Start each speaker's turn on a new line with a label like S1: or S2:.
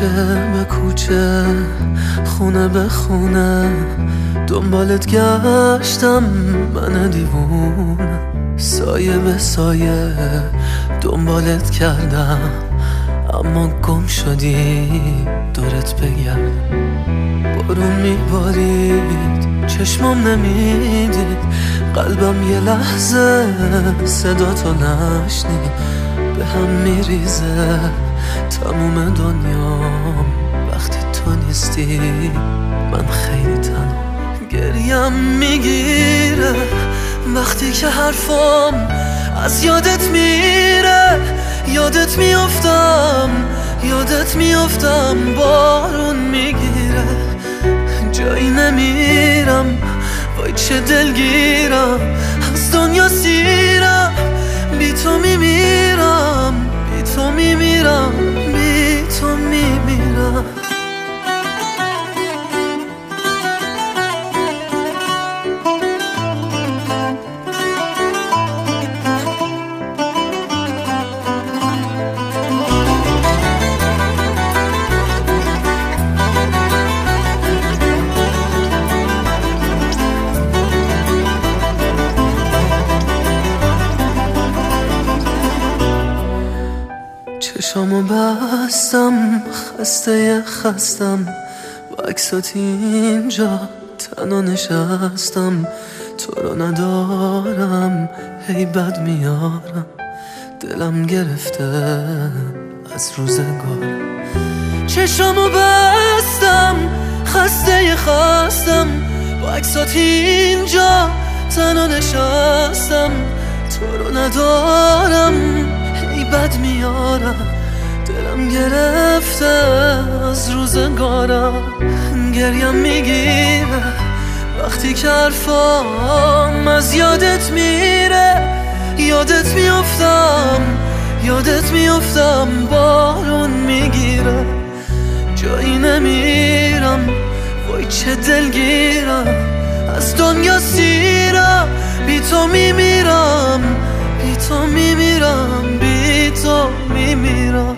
S1: که خونه به خونه. دنبالت گشتم من دیوون. سایه به سایه دنبالت کردم اما گم شدی دورت بگرد بارون میبارید چشمام نمی‌دید. قلبم یه لحظه صدا تو نشنید به هم میریزه. تموم دنیام وقتی تو نیستی من خیلی تنها. گریم می‌گیره. وقتی که حرفام از یادت میره یادت میافتم یادت میافتم. بارون می‌گیره. جایی نمیرم وای چه دلگیرم. از دنیا سیرم بی تو میمیرم. چشامو بستم خسته خستم. و عکسات اینجا تنها نشستم. تو رو ندارم هی بد میارم. دلم گرفته از روزگار. چشامو بستم خسته خستم. با عکسات اینجا تنها نشستم. تو رو ندارم از روزگارم گریم می‌گیره وقتی که حرفام از یادت میره یادت میافتم یادت میافتم بارون می‌گیره جایی نمیرم وای چه دلگیرم. از دنیا سیرم بی تو میمیرم بی تو میمیرم بی تو میمیرم.